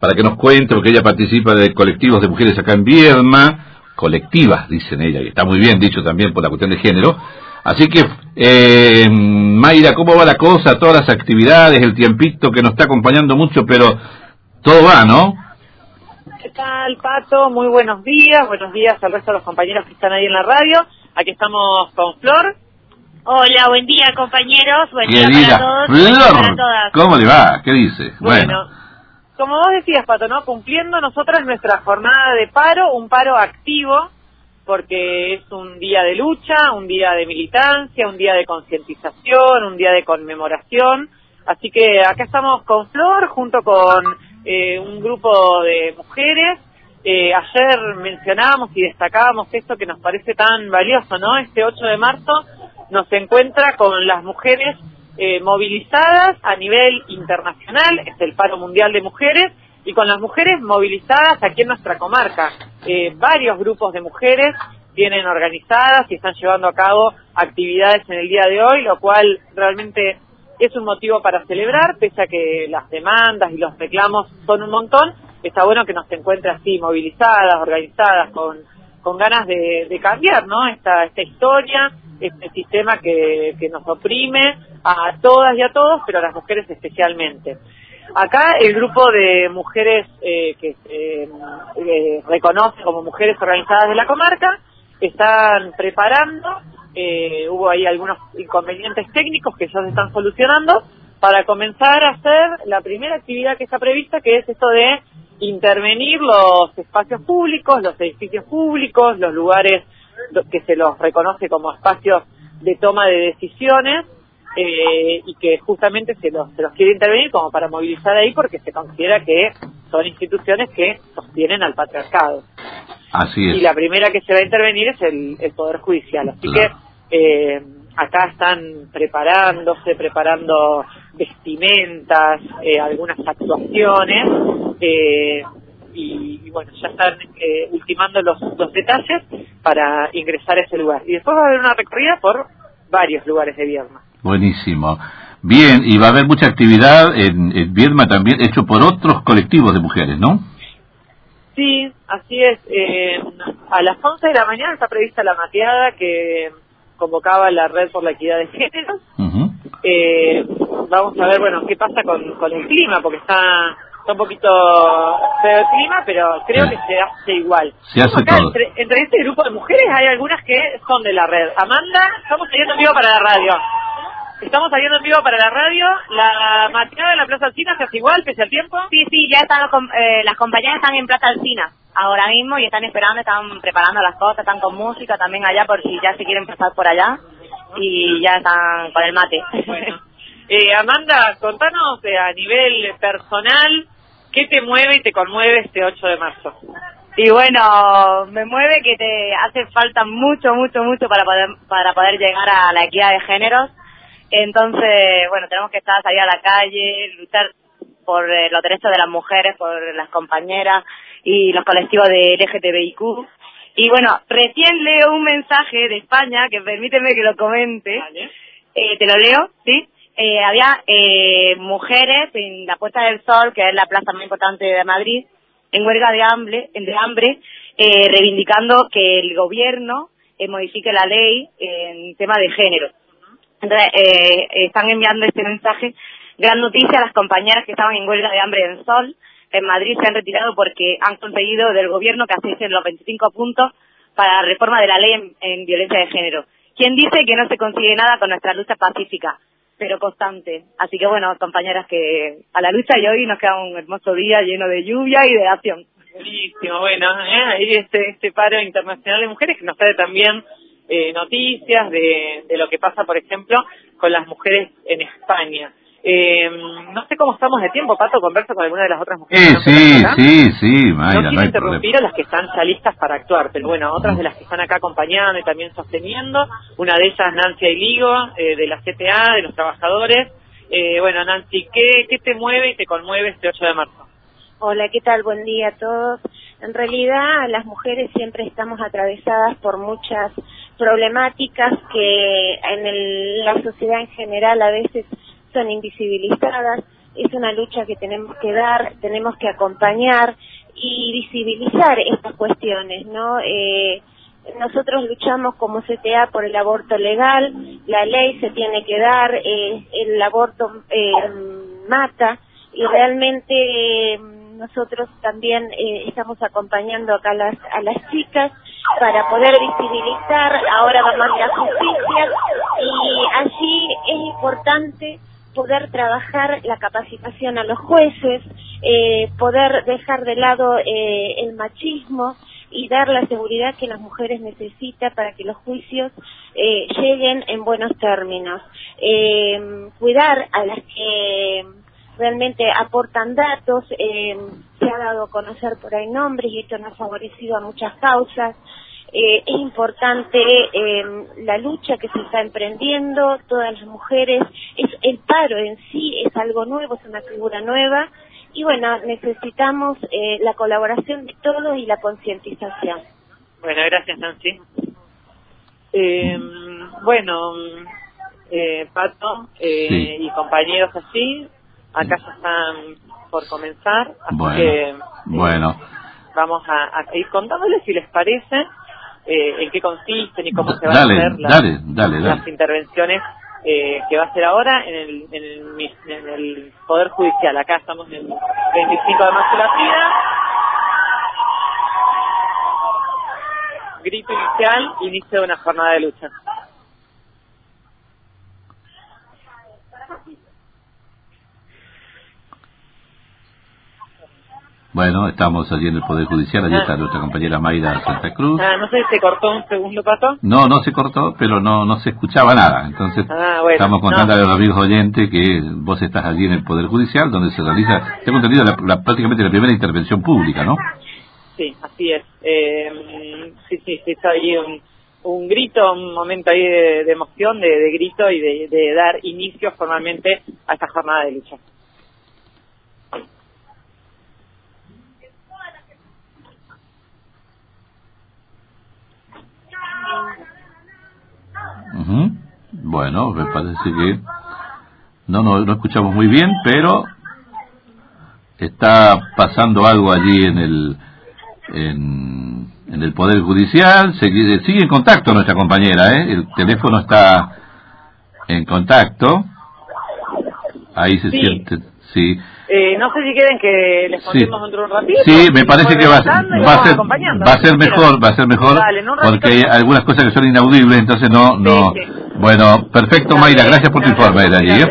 para que nos cuente, porque ella participa de colectivos de mujeres acá en Viedma, colectivas, dicen ella, y está muy bien dicho también por la cuestión de género. Así que, eh, Mayra, ¿cómo va la cosa? Todas las actividades, el tiempito que nos está acompañando mucho, pero todo va, ¿no? ¿Qué tal, Pato? Muy buenos días. Buenos días al resto de los compañeros que están ahí en la radio. Aquí estamos con Flor. Hola, buen día, compañeros. Buen día para todos. Flor, ¿cómo le va? ¿Qué dice? bueno como vos decías, Pato, ¿no? Cumpliendo nosotras nuestra jornada de paro, un paro activo, porque es un día de lucha, un día de militancia, un día de concientización, un día de conmemoración. Así que acá estamos con Flor, junto con eh, un grupo de mujeres. Eh, ayer mencionábamos y destacábamos esto que nos parece tan valioso, ¿no? Este 8 de marzo nos encuentra con las mujeres eh, movilizadas a nivel internacional, es el paro mundial de mujeres, y con las mujeres movilizadas aquí en nuestra comarca. Eh, varios grupos de mujeres tienen organizadas y están llevando a cabo actividades en el día de hoy, lo cual realmente es un motivo para celebrar, pese a que las demandas y los reclamos son un montón, está bueno que nos encuentre así, movilizadas, organizadas, con, con ganas de, de cambiar, ¿no? Esta, esta historia, este sistema que, que nos oprime a todas y a todos, pero a las mujeres especialmente. Acá el grupo de mujeres eh, que se eh, reconoce como mujeres organizadas de la comarca están preparando, eh, hubo ahí algunos inconvenientes técnicos que ya se están solucionando, para comenzar a hacer la primera actividad que está prevista, que es esto de intervenir los espacios públicos, los edificios públicos, los lugares que se los reconoce como espacios de toma de decisiones eh, y que justamente se los, se los quiere intervenir como para movilizar ahí porque se considera que son instituciones que sostienen al patriarcado. Así es. Y la primera que se va a intervenir es el, Poder Judicial. Así que eh, acá están preparándose, preparando vestimentas, eh, algunas actuaciones. Eh, y, bueno, ya están eh, ultimando los, los detalles para ingresar a ese lugar. Y después va a haber una recorrida por varios lugares de Viedma. Buenísimo. Bien, y va a haber mucha actividad en, en Viedma también, hecho por otros colectivos de mujeres, ¿no? Sí, así es. Eh, a las 11 de la mañana está prevista la mateada que convocaba la Red por la Equidad de Género. eh, vamos a ver, bueno, qué pasa con, con el clima, porque está un poquito feo el clima, pero creo que se hace igual. Se hace todo. Entre, este grupo de mujeres hay algunas que son de la red. Amanda, estamos saliendo en vivo para la radio. Estamos saliendo en vivo para la radio. La mateada de la Plaza Alcina se hace igual, pese al tiempo. Sí, sí, ya están eh, las compañeras están en Plaza Alcina ahora mismo y están esperando, están preparando las cosas, están con música también allá por si ya se quieren pasar por allá y ya están con el mate. Bueno. Eh, Amanda, contanos eh, a nivel personal ¿Qué te mueve y te conmueve este 8 de marzo? Y bueno, me mueve que te hace falta mucho, mucho, mucho para poder, para poder llegar a la equidad de géneros. Entonces, bueno, tenemos que estar salir a la calle, luchar por eh, los derechos de las mujeres, por las compañeras y los colectivos de LGTBIQ. Y bueno, recién leo un mensaje de España, que permíteme que lo comente. Eh, te lo leo, ¿sí? Eh, había eh, mujeres en la Puesta del Sol, que es la plaza más importante de Madrid, en huelga de hambre, de hambre eh, reivindicando que el gobierno eh, modifique la ley en tema de género. Entonces, eh, están enviando este mensaje. Gran noticia a las compañeras que estaban en huelga de hambre en Sol. En Madrid se han retirado porque han conseguido del gobierno que asisten los 25 puntos para la reforma de la ley en, en violencia de género. ¿Quién dice que no se consigue nada con nuestra lucha pacífica? Pero constante. Así que bueno, compañeras, que a la lucha y hoy nos queda un hermoso día lleno de lluvia y de acción. Buenísimo, bueno, ¿eh? ahí este, este paro internacional de mujeres que nos trae también eh, noticias de, de lo que pasa, por ejemplo, con las mujeres en España. Eh, no sé cómo estamos de tiempo, Pato, conversa con alguna de las otras mujeres. Sí, sí, sí, Mayra, no quiero interrumpir a las que están ya listas para actuar, pero bueno, otras de las que están acá acompañando y también sosteniendo, una de ellas Nancy Ailigo, eh, de la CTA, de los trabajadores. Eh, bueno, Nancy, ¿qué, ¿qué te mueve y te conmueve este 8 de marzo? Hola, ¿qué tal? Buen día a todos. En realidad, las mujeres siempre estamos atravesadas por muchas problemáticas que en el, la sociedad en general a veces son invisibilizadas. es una lucha que tenemos que dar, tenemos que acompañar y visibilizar estas cuestiones, ¿no? Eh, nosotros luchamos como CTA por el aborto legal, la ley se tiene que dar, eh, el aborto eh, mata y realmente eh, nosotros también eh, estamos acompañando acá a las, a las chicas para poder visibilizar, ahora vamos a la justicia y allí es importante poder trabajar la capacitación a los jueces, eh, poder dejar de lado eh, el machismo y dar la seguridad que las mujeres necesitan para que los juicios eh, lleguen en buenos términos. Eh, cuidar a las que realmente aportan datos, eh, se ha dado a conocer por ahí nombres y esto nos ha favorecido a muchas causas. Es importante eh, la lucha que se está emprendiendo, todas las mujeres, es el paro en sí es algo nuevo, es una figura nueva y bueno, necesitamos eh, la colaboración de todos y la concientización. Bueno, gracias Nancy. Eh, bueno, eh, Pato eh, Sí. y compañeros así, acá ya están por comenzar, así Bueno, que eh, bueno. vamos a, a seguir contándoles si les parece eh, en qué consisten y cómo se van Dale, a hacer las, dale, dale, las intervenciones eh, que va a hacer ahora en el, en, el, en el Poder Judicial. Acá estamos en el 25 de marzo de la ciudad. Grito inicial, inicio de una jornada de lucha. Bueno, estamos allí en el Poder Judicial, allí está nuestra compañera Mayra Santa Cruz. Ah, no sé si se cortó un segundo, Pato. No, no se cortó, pero no no se escuchaba nada. Entonces, Ah, bueno, estamos contando no. a los amigos oyentes que vos estás allí en el Poder Judicial, donde se realiza, tengo entendido, la, la- prácticamente la primera intervención pública, ¿no? Sí, así es. Eh, sí, sí, sí, está ahí un, un grito, un momento ahí de, de emoción, de, de grito y de, de dar inicio formalmente a esta jornada de lucha. Bueno, me parece que no, no no escuchamos muy bien, pero está pasando algo allí en el en, en el poder judicial. Sigue, sigue en contacto nuestra compañera, ¿eh? El teléfono está en contacto. Ahí se Sí. siente, sí. Eh, no sé si quieren que les Sí. contemos dentro de un ratito. Sí, me parece que va a, va ser va a mejor, va a ser mejor Dale, porque hay algunas cosas que son inaudibles, entonces no no. Sí, sí. Bueno, perfecto, Dale, Mayra, gracias por tu gracias, informe de allí.